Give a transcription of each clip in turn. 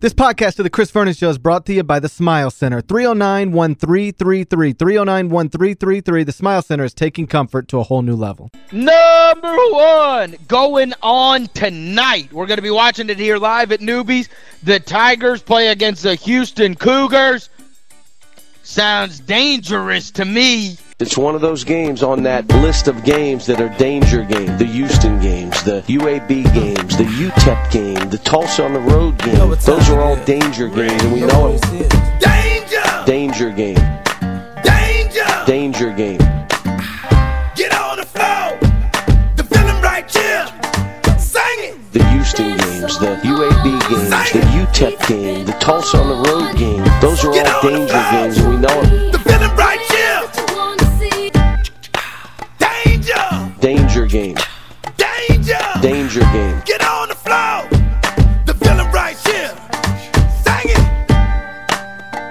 This podcast of the Chris Vernon Show is brought to you by the Smile Center. 309-1333. 309-1333. The Smile Center is taking comfort to a whole new level. Number one, going on tonight. We're going to be watching it here live at Newby's. The Tigers play against the Houston Cougars. Sounds dangerous to me. It's one of those games on that list of games that are danger games. The Houston games, the UAB games, the UTEP game, the Tulsa on the road game. Those are all danger games, and we know it. Danger! Danger game. Danger! Danger game. Get on the floor! The feeling right here! Sing it! The Houston games, the UAB games, the UTEP game, the Tulsa on the road game. Those are all danger games, and we know it. Game. Danger! Danger game. Get on the floor! The feeling right here! Sing it!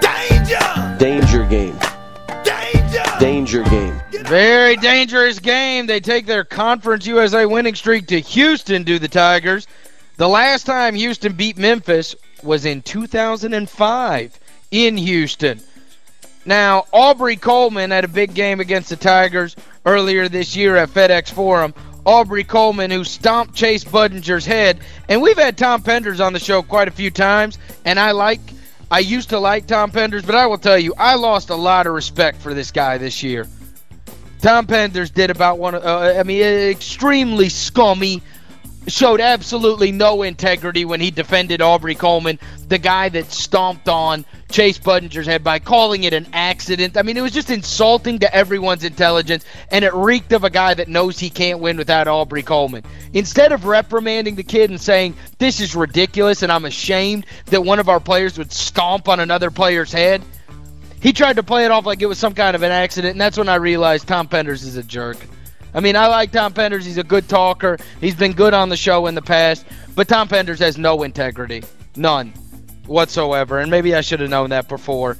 Danger! Danger game. Danger! Danger game. Very dangerous game. They take their Conference USA winning streak to Houston, do the Tigers. The last time Houston beat Memphis was in 2005 in Houston. Now, Aubrey Coleman had a big game against the Tigers earlier this year at FedEx Forum. Aubrey Coleman, who stomped Chase Budinger's head. And we've had Tom Penders on the show quite a few times, and I like I used to like Tom Penders, but I will tell you, I lost a lot of respect for this guy this year. Tom Penders did about one, uh, I mean, extremely scummy, showed absolutely no integrity when he defended Aubrey Coleman, the guy that stomped on Chase Budinger's head by calling it an accident. I mean, it was just insulting to everyone's intelligence, and it reeked of a guy that knows he can't win without Aubrey Coleman. Instead of reprimanding the kid and saying, this is ridiculous and I'm ashamed that one of our players would stomp on another player's head, he tried to play it off like it was some kind of an accident, and that's when I realized Tom Penders is a jerk. I mean, I like Tom Penders. He's a good talker. He's been good on the show in the past. But Tom Penders has no integrity. None whatsoever. And maybe I should have known that before.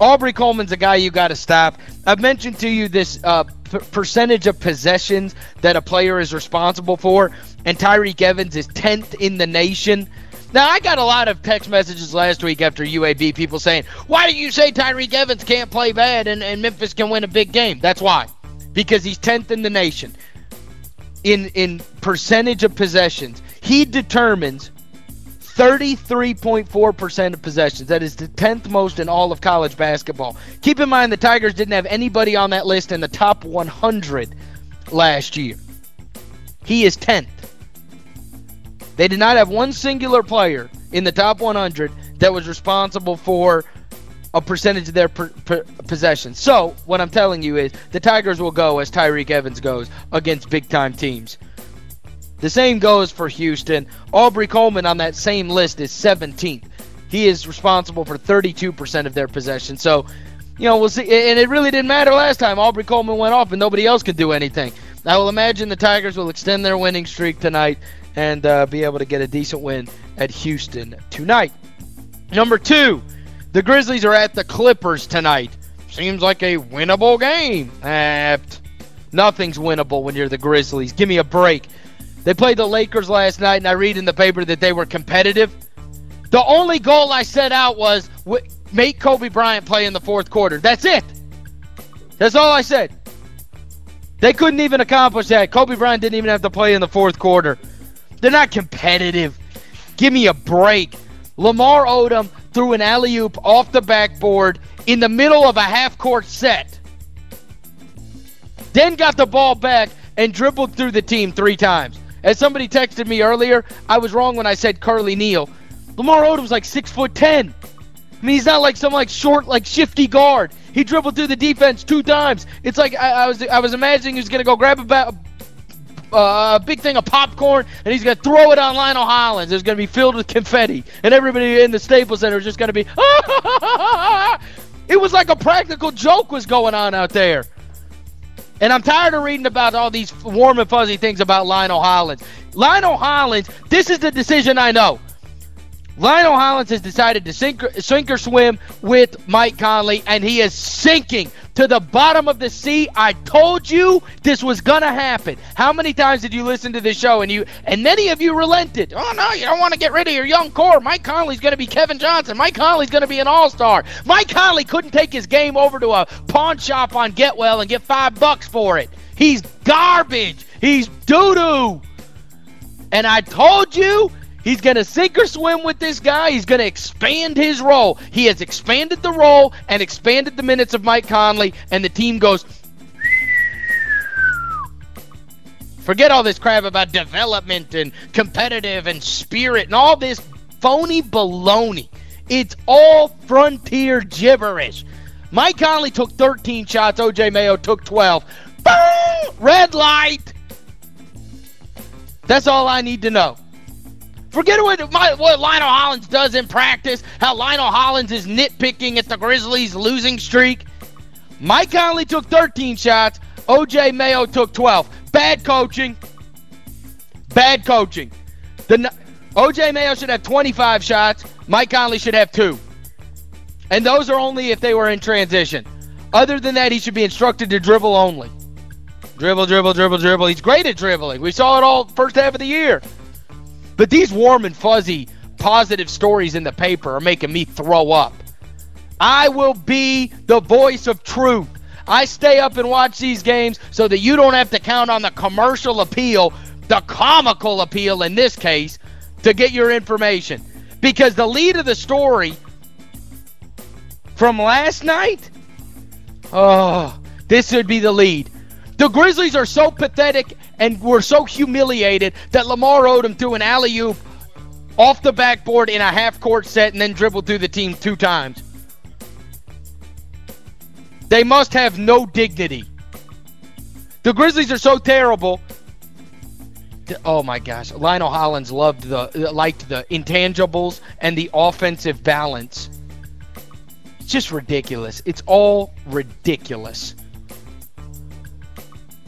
Aubrey Coleman's a guy you got to stop. I've mentioned to you this uh, percentage of possessions that a player is responsible for, and Tyreke Evans is 10th in the nation. Now, I got a lot of text messages last week after UAB, people saying, why do you say Tyreke Evans can't play bad and, and Memphis can win a big game? That's why. Because he's 10th in the nation. In, in percentage of possessions, he determines 33.4% of possessions. That is the 10th most in all of college basketball. Keep in mind the Tigers didn't have anybody on that list in the top 100 last year. He is 10th. They did not have one singular player in the top 100 that was responsible for a percentage of their per, per, possessions. So, what I'm telling you is the Tigers will go as Tyreke Evans goes against big-time teams. The same goes for Houston. Aubrey Coleman on that same list is 17th. He is responsible for 32% of their possession. So, you know, we'll see. And it really didn't matter last time. Aubrey Coleman went off and nobody else could do anything. I will imagine the Tigers will extend their winning streak tonight and uh, be able to get a decent win at Houston tonight. Number two, the Grizzlies are at the Clippers tonight. Seems like a winnable game. Eh, nothing's winnable when you're the Grizzlies. Give me a break. They played the Lakers last night, and I read in the paper that they were competitive. The only goal I set out was make Kobe Bryant play in the fourth quarter. That's it. That's all I said. They couldn't even accomplish that. Kobe Bryant didn't even have to play in the fourth quarter. They're not competitive. Give me a break. Lamar Odom threw an alley-oop off the backboard in the middle of a half-court set. Then got the ball back and dribbled through the team three times. As somebody texted me earlier, I was wrong when I said Curly Neal. Lamar Odom's like six foot ten. I mean, he's not like some like short, like shifty guard. He dribbled through the defense two times. It's like I, I was I was imagining he was gonna go grab a, ba- uh, a big thing of popcorn and he's gonna throw it on Lionel Hollins. It's gonna be filled with confetti, and everybody in the Staples Center is just gonna be. it was like a practical joke was going on out there. And I'm tired of reading about all these warm and fuzzy things about Lionel Hollins. Lionel Hollins, this is the decision I know. Lionel Hollins has decided to sink, sink or swim with Mike Conley, and he is sinking to the bottom of the sea. I told you this was gonna happen. How many times did you listen to this show and you and many of you relented? Oh no, you don't want to get rid of your young core. Mike Conley's gonna be Kevin Johnson. Mike Conley's gonna be an all-star. Mike Conley couldn't take his game over to a pawn shop on Getwell and get five bucks for it. He's garbage. He's doo-doo. And I told you He's going to sink or swim with this guy. He's going to expand his role. He has expanded the role and expanded the minutes of Mike Conley, and the team goes. Forget all this crap about development and competitive and spirit and all this phony baloney. It's all frontier gibberish. Mike Conley took 13 shots. OJ Mayo took 12. Boom! Red light. That's all I need to know. Forget what, my, what Lionel Hollins does in practice, how Lionel Hollins is nitpicking at the Grizzlies' losing streak. Mike Conley took 13 shots. O.J. Mayo took 12. Bad coaching. Bad coaching. The O.J. Mayo should have 25 shots. Mike Conley should have two. And those are only if they were in transition. Other than that, he should be instructed to dribble only. Dribble, dribble, dribble, dribble. He's great at dribbling. We saw it all first half of the year. But these warm and fuzzy positive stories in the paper are making me throw up. I will be the voice of truth. I stay up and watch these games so that you don't have to count on the commercial appeal, the comical appeal in this case, to get your information. Because the lead of the story from last night, oh, this would be the lead. The Grizzlies are so pathetic and were so humiliated that Lamar Odom threw an alley oop off the backboard in a half court set and then dribbled through the team two times. They must have no dignity. The Grizzlies are so terrible. Oh my gosh, Lionel Hollins loved the liked the intangibles and the offensive balance. It's just ridiculous. It's all ridiculous.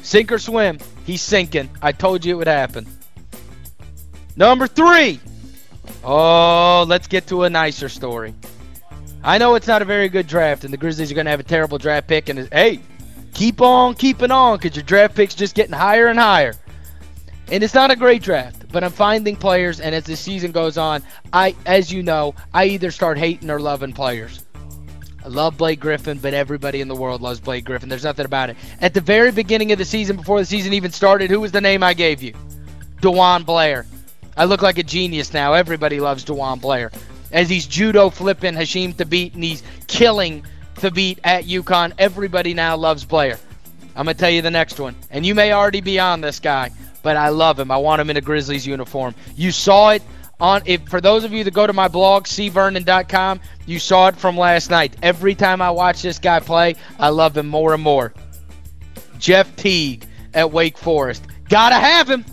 Sink or swim. He's sinking. I told you it would happen. Number three. Oh, let's get to a nicer story. I know it's not a very good draft, and the Grizzlies are going to have a terrible draft pick. And hey, keep on keeping on because your draft pick's just getting higher and higher. And it's not a great draft, but I'm finding players, and as the season goes on, I, as you know, I either start hating or loving players. I love Blake Griffin, but everybody in the world loves Blake Griffin. There's nothing about it. At the very beginning of the season, before the season even started, who was the name I gave you? DeJuan Blair. I look like a genius now. Everybody loves DeJuan Blair. As he's judo flipping Hasheem Thabeet and he's killing Thabeet at UConn, everybody now loves Blair. I'm going to tell you the next one. And you may already be on this guy, but I love him. I want him in a Grizzlies uniform. You saw it on if for those of you that go to my blog cvernon.com you saw it from last night. Every time i watch this guy play i love him more and more. Jeff teague at wake forest. Gotta have him.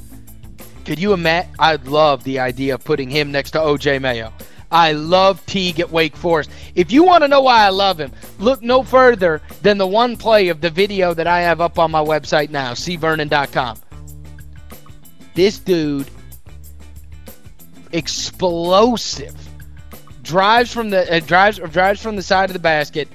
Could you imagine i'd love the idea of putting him next to oj mayo. I love Teague at Wake Forest. If you want to know why I love him, look no further than the one play of the video that I have up on my website now, cvernon.com. This dude explosive. Drives from the uh, drives drives from the side of the basket,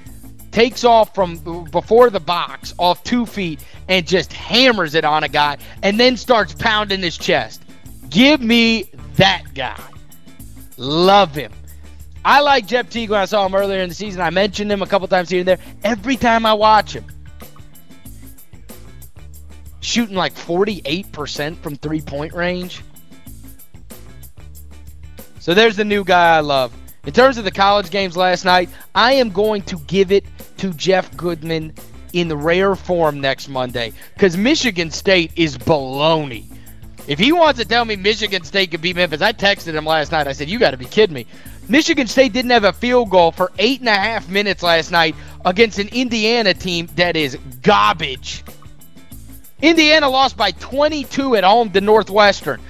takes off from before the box off two feet and just hammers it on a guy and then starts pounding his chest. Give me that guy. Love him. I like Jeff Teague when I saw him earlier in the season. I mentioned him a couple times here and there. Every time I watch him, shooting like 48% from three point range. So there's the new guy I love. In terms of the college games last night, I am going to give it to Jeff Goodman in rare form next Monday because Michigan State is baloney. If he wants to tell me Michigan State could beat Memphis, I texted him last night. I said, you got to be kidding me. Michigan State didn't have a field goal for eight and a half minutes last night against an Indiana team that is garbage. Indiana lost by 22 at home to Northwestern.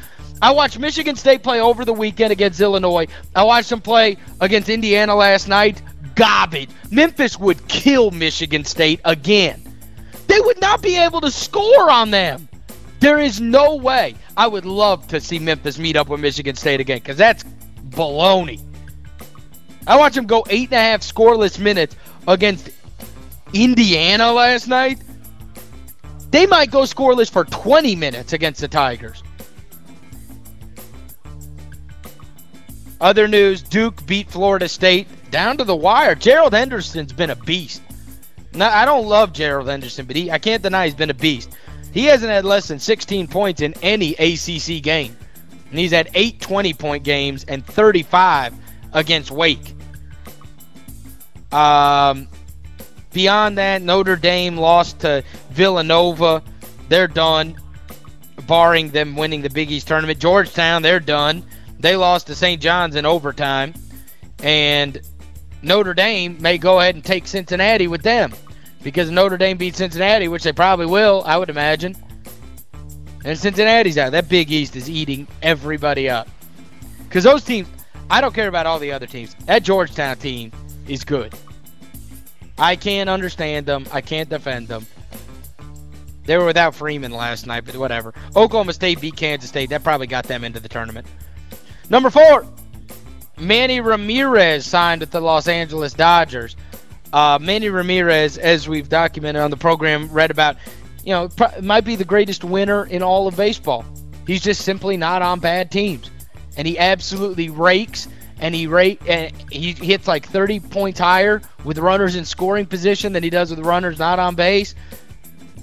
I watched Michigan State play over the weekend against Illinois. I watched them play against Indiana last night. Garbage. Memphis would kill Michigan State again. They would not be able to score on them. There is no way. I would love to see Memphis meet up with Michigan State again because that's baloney. I watched them go eight and a half scoreless minutes against Indiana last night. They might go scoreless for 20 minutes against the Tigers. Other news, Duke beat Florida State down to the wire. Gerald Henderson's been a beast. Now, I don't love Gerald Henderson, but he I can't deny he's been a beast. He hasn't had less than 16 points in any ACC game. And he's had eight 20-point games and 35 against Wake. Um, beyond that, Notre Dame lost to Villanova. They're done, barring them winning the Big East tournament. Georgetown, they're done. They lost to St. John's in overtime. And Notre Dame may go ahead and take Cincinnati with them because Notre Dame beat Cincinnati, which they probably will, I would imagine. And Cincinnati's out. That Big East is eating everybody up. Because those teams, I don't care about all the other teams. That Georgetown team is good. I can't understand them. I can't defend them. They were without Freeman last night, but whatever. Oklahoma State beat Kansas State. That probably got them into the tournament. Number four, Manny Ramirez signed with the Los Angeles Dodgers. Uh, Manny Ramirez, as we've documented on the program, read about, you know, might be the greatest winner in all of baseball. He's just simply not on bad teams, and he absolutely rakes. And he rate and he hits like 30 points higher with runners in scoring position than he does with runners not on base.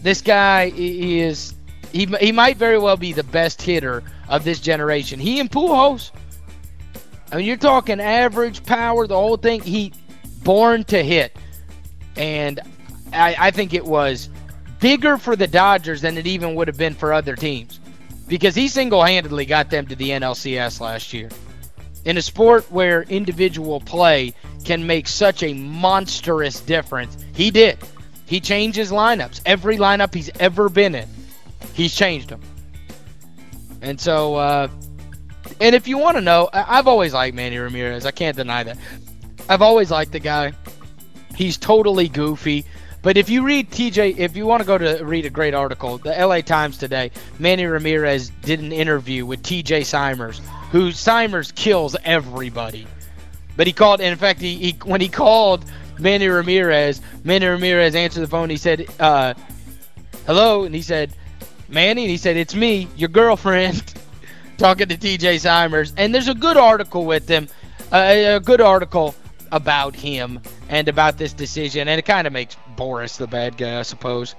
This guy is he he might very well be the best hitter of this generation. He and Pujols. I mean, you're talking average power, the whole thing. He born to hit, and I, I think it was bigger for the Dodgers than it even would have been for other teams because he single-handedly got them to the NLCS last year. In a sport where individual play can make such a monstrous difference, he did. He changes lineups. Every lineup he's ever been in, he's changed them. And so, uh, and if you want to know, I've always liked Manny Ramirez. I can't deny that. I've always liked the guy. He's totally goofy. But if you read TJ, if you want to go to read a great article, the LA Times today, Manny Ramirez did an interview with TJ Simers, who Simers kills everybody. But he called, in fact, he, he when he called Manny Ramirez, Manny Ramirez answered the phone. He said, uh, hello, and he said, Manny, and he said, it's me, your girlfriend, talking to TJ Simers. And there's a good article with him, a good article about him and about this decision, and it kind of makes Boras the bad guy, I suppose.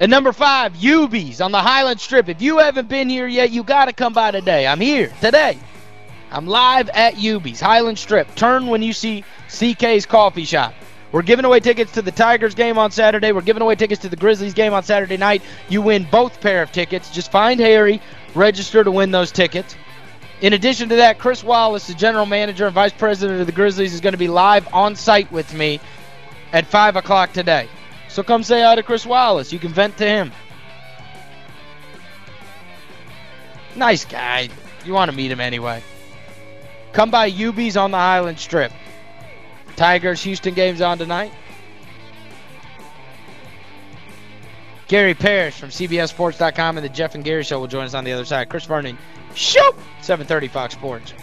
And number five, Newby's on the Highland Strip. If you haven't been here yet, you got to come by today. I'm here today. I'm live at Newby's, Highland Strip. Turn when you see CK's Coffee Shop. We're giving away tickets to the Tigers game on Saturday. We're giving away tickets to the Grizzlies game on Saturday night. You win both pair of tickets. Just find Harry, register to win those tickets. In addition to that, Chris Wallace, the general manager and vice president of the Grizzlies, is going to be live on site with me at 5 o'clock today. So come say hi to Chris Wallace. You can vent to him. Nice guy. You want to meet him anyway. Come by Newby's on the Highland Strip. Tigers Houston games on tonight. Gary Parrish from CBSSports.com and the Jeff and Gary Show will join us on the other side. Chris Vernon, shoot! 730 Fox Sports.